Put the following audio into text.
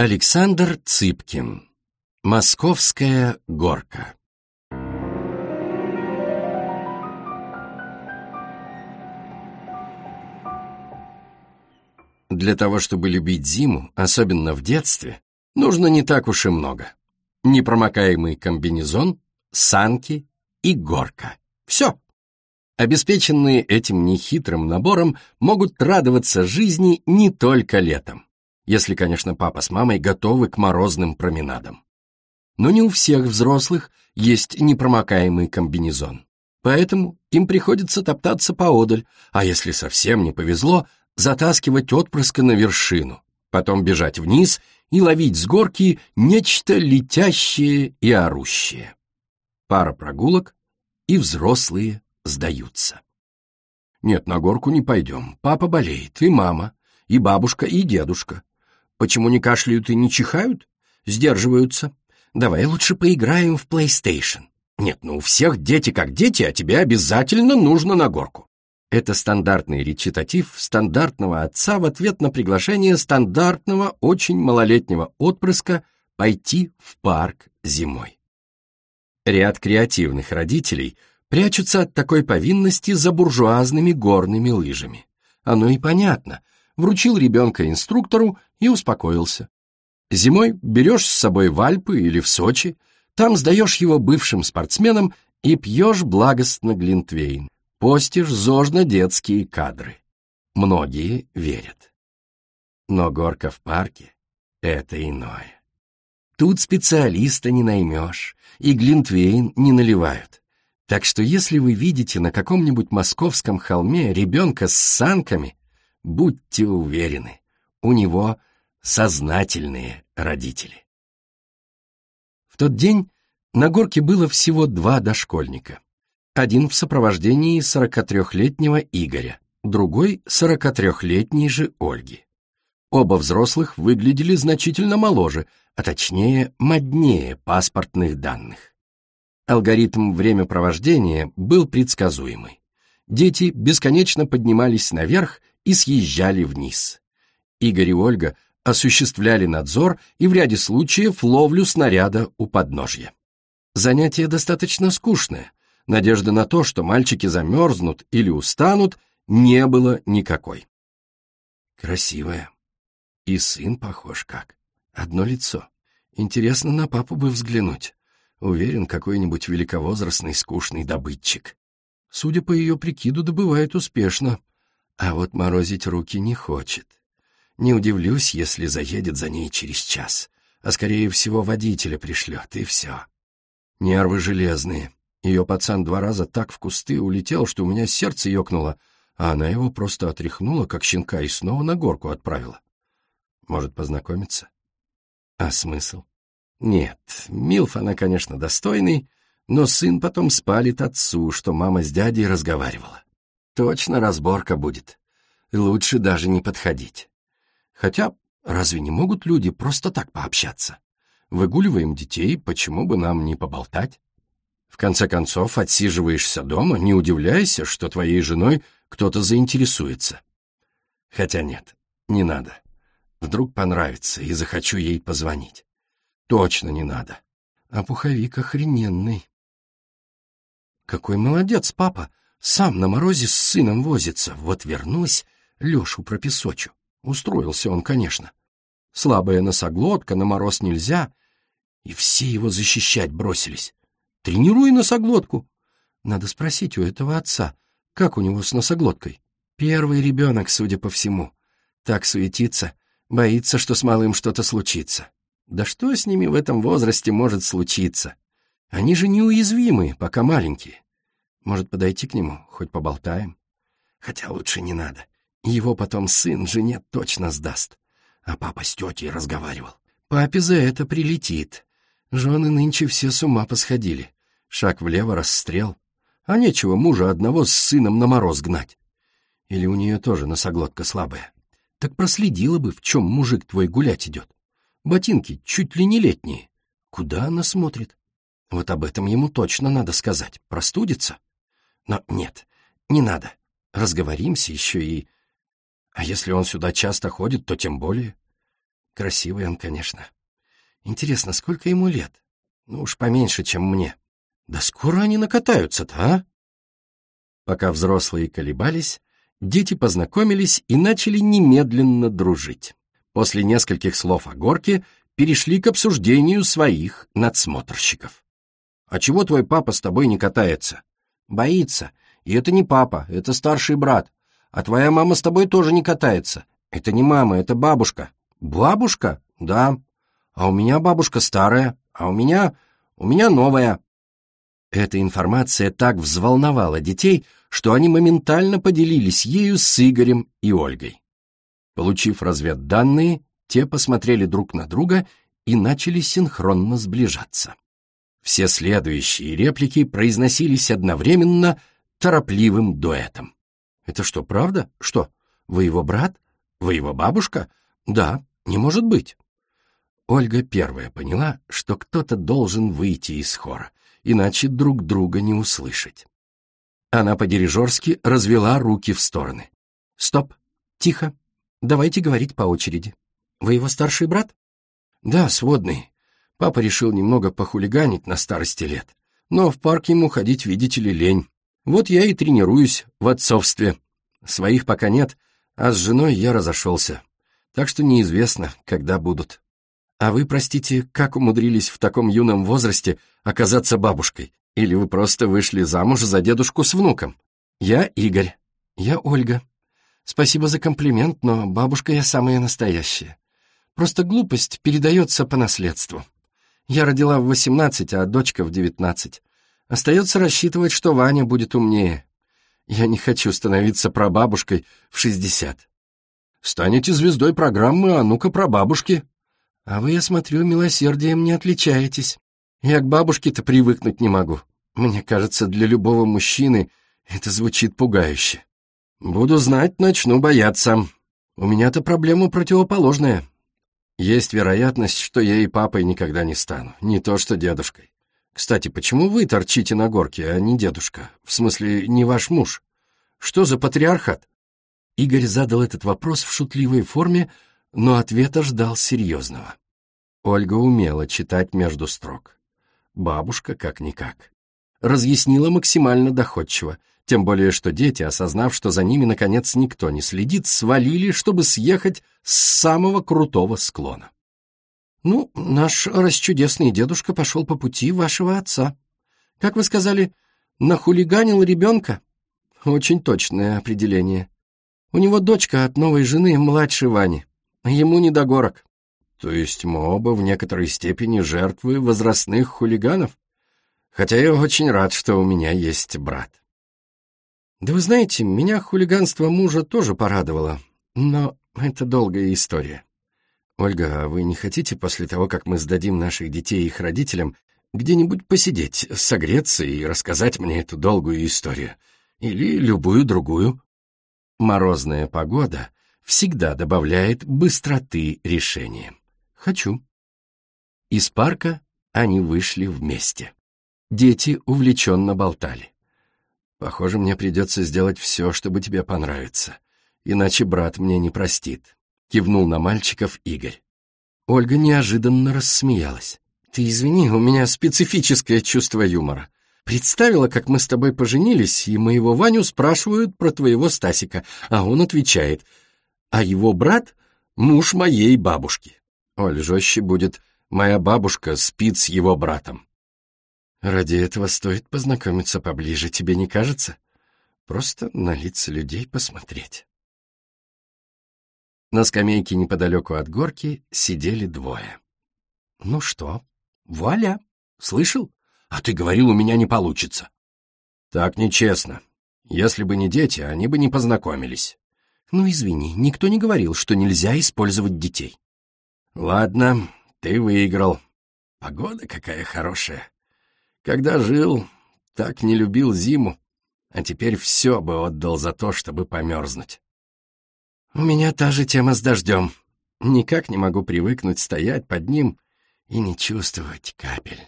Александр Цыпкин. Московская горка. Для того, чтобы любить зиму, особенно в детстве, нужно не так уж и много. Непромокаемый комбинезон, санки и горка. Все. Обеспеченные этим нехитрым набором могут радоваться жизни не только летом если, конечно, папа с мамой готовы к морозным променадам. Но не у всех взрослых есть непромокаемый комбинезон. Поэтому им приходится топтаться поодаль, а если совсем не повезло, затаскивать отпрыска на вершину, потом бежать вниз и ловить с горки нечто летящее и орущее. Пара прогулок, и взрослые сдаются. Нет, на горку не пойдем, папа болеет, и мама, и бабушка, и дедушка. Почему не кашляют и не чихают? Сдерживаются. Давай лучше поиграем в PlayStation. Нет, ну у всех дети как дети, а тебе обязательно нужно на горку. Это стандартный речитатив стандартного отца в ответ на приглашение стандартного очень малолетнего отпрыска пойти в парк зимой. Ряд креативных родителей прячутся от такой повинности за буржуазными горными лыжами. Оно и понятно — вручил ребенка инструктору и успокоился. Зимой берешь с собой в Альпы или в Сочи, там сдаешь его бывшим спортсменам и пьешь благостно глинтвейн. Постишь зожно-детские кадры. Многие верят. Но горка в парке — это иное. Тут специалиста не наймешь, и глинтвейн не наливают. Так что если вы видите на каком-нибудь московском холме ребенка с санками, Будьте уверены, у него сознательные родители. В тот день на горке было всего два дошкольника. Один в сопровождении 43-летнего Игоря, другой 43-летней же Ольги. Оба взрослых выглядели значительно моложе, а точнее моднее паспортных данных. Алгоритм времяпровождения был предсказуемый. Дети бесконечно поднимались наверх и съезжали вниз. Игорь и Ольга осуществляли надзор и в ряде случаев ловлю снаряда у подножья. Занятие достаточно скучное. Надежды на то, что мальчики замерзнут или устанут, не было никакой. Красивая. И сын похож как. Одно лицо. Интересно на папу бы взглянуть. Уверен, какой-нибудь великовозрастный скучный добытчик. Судя по ее прикиду, добывает успешно. А вот морозить руки не хочет. Не удивлюсь, если заедет за ней через час, а скорее всего водителя пришлет, и все. Нервы железные. Ее пацан два раза так в кусты улетел, что у меня сердце ёкнуло, а она его просто отряхнула, как щенка, и снова на горку отправила. Может, познакомиться? А смысл? Нет, Милф она, конечно, достойный, но сын потом спалит отцу, что мама с дядей разговаривала. Точно разборка будет. Лучше даже не подходить. Хотя разве не могут люди просто так пообщаться? Выгуливаем детей, почему бы нам не поболтать? В конце концов, отсиживаешься дома, не удивляйся, что твоей женой кто-то заинтересуется. Хотя нет, не надо. Вдруг понравится и захочу ей позвонить. Точно не надо. А пуховик охрененный. Какой молодец, папа, сам на морозе с сыном возится. Вот вернусь, Лешу пропесочу. Устроился он, конечно. Слабая носоглотка, на мороз нельзя. И все его защищать бросились. Тренируй носоглотку. Надо спросить у этого отца, как у него с носоглоткой. Первый ребенок, судя по всему. Так суетится, боится, что с малым что-то случится. Да что с ними в этом возрасте может случиться? Они же неуязвимы, пока маленькие. Может, подойти к нему? Хоть поболтаем? Хотя лучше не надо. Его потом сын жене точно сдаст. А папа с тетей разговаривал. Папе за это прилетит. Жены нынче все с ума посходили. Шаг влево, расстрел. А нечего мужа одного с сыном на мороз гнать. Или у нее тоже носоглотка слабая. Так проследила бы, в чем мужик твой гулять идет. Ботинки чуть ли не летние. Куда она смотрит? Вот об этом ему точно надо сказать. Простудится? Но нет, не надо. Разговоримся еще и... А если он сюда часто ходит, то тем более. Красивый он, конечно. Интересно, сколько ему лет? Ну уж поменьше, чем мне. Да скоро они накатаются-то, а? Пока взрослые колебались, дети познакомились и начали немедленно дружить. После нескольких слов о горке перешли к обсуждению своих надсмотрщиков. «А чего твой папа с тобой не катается?» Боится. И это не папа, это старший брат. А твоя мама с тобой тоже не катается. Это не мама, это бабушка. Бабушка? Да. А у меня бабушка старая, а у меня... у меня новая. Эта информация так взволновала детей, что они моментально поделились ею с Игорем и Ольгой. Получив разведданные, те посмотрели друг на друга и начали синхронно сближаться. Все следующие реплики произносились одновременно торопливым дуэтом. «Это что, правда? Что? Вы его брат? Вы его бабушка? Да, не может быть». Ольга первая поняла, что кто-то должен выйти из хора, иначе друг друга не услышать. Она по-дирижерски развела руки в стороны. «Стоп! Тихо! Давайте говорить по очереди. Вы его старший брат?» «Да, сводный. Папа решил немного похулиганить на старости лет. Но в парк ему ходить, видите ли, лень. Вот я и тренируюсь в отцовстве. Своих пока нет, а с женой я разошелся. Так что неизвестно, когда будут. А вы, простите, как умудрились в таком юном возрасте оказаться бабушкой? Или вы просто вышли замуж за дедушку с внуком? Я Игорь. Я Ольга. Спасибо за комплимент, но бабушка я самая настоящая. Просто глупость передается по наследству. Я родила в 18, а дочка в 19. Остается рассчитывать, что Ваня будет умнее. Я не хочу становиться прабабушкой в 60. Станете звездой программы «А ну-ка, прабабушки». А вы, я смотрю, милосердием не отличаетесь. Я к бабушке-то привыкнуть не могу. Мне кажется, для любого мужчины это звучит пугающе. Буду знать, начну бояться. У меня-то проблема противоположная. Есть вероятность, что я и папой никогда не стану, не то что дедушкой. Кстати, почему вы торчите на горке, а не дедушка? В смысле, не ваш муж? Что за патриархат? Игорь задал этот вопрос в шутливой форме, но ответа ждал серьезного. Ольга умела читать между строк. Бабушка как-никак. Разъяснила максимально доходчиво, тем более что дети, осознав, что за ними, наконец, никто не следит, свалили, чтобы съехать с самого крутого склона. Ну, наш расчудесный дедушка пошел по пути вашего отца. Как вы сказали, нахулиганил ребенка? Очень точное определение. У него дочка от новой жены младше Вани. Ему не до горок. То есть мы оба в некоторой степени жертвы возрастных хулиганов? Хотя я очень рад, что у меня есть брат. Да вы знаете, меня хулиганство мужа тоже порадовало. Но это долгая история. Ольга, вы не хотите после того, как мы сдадим наших детей их родителям, где-нибудь посидеть, согреться и рассказать мне эту долгую историю? Или любую другую? Морозная погода всегда добавляет быстроты решения. Хочу. Из парка они вышли вместе. Дети увлеченно болтали. «Похоже, мне придется сделать все, чтобы тебе понравиться», иначе брат мне не простит», — кивнул на мальчиков Игорь. Ольга неожиданно рассмеялась. «Ты извини, у меня специфическое чувство юмора. Представила, как мы с тобой поженились, и моего Ваню спрашивают про твоего Стасика, а он отвечает, а его брат — муж моей бабушки». Оль, жестче будет «Моя бабушка спит с его братом». «Ради этого стоит познакомиться поближе, тебе не кажется?» Просто на лица людей посмотреть. На скамейке неподалеку от горки сидели двое. «Ну что, вуаля, слышал? А ты говорил, у меня не получится». «Так нечестно. Если бы не дети, они бы не познакомились». «Ну, извини, никто не говорил, что нельзя использовать детей». «Ладно, ты выиграл. Погода какая хорошая. Когда жил, так не любил зиму, а теперь все бы отдал за то, чтобы померзнуть». У меня та же тема с дождем. Никак не могу привыкнуть стоять под ним и не чувствовать капель.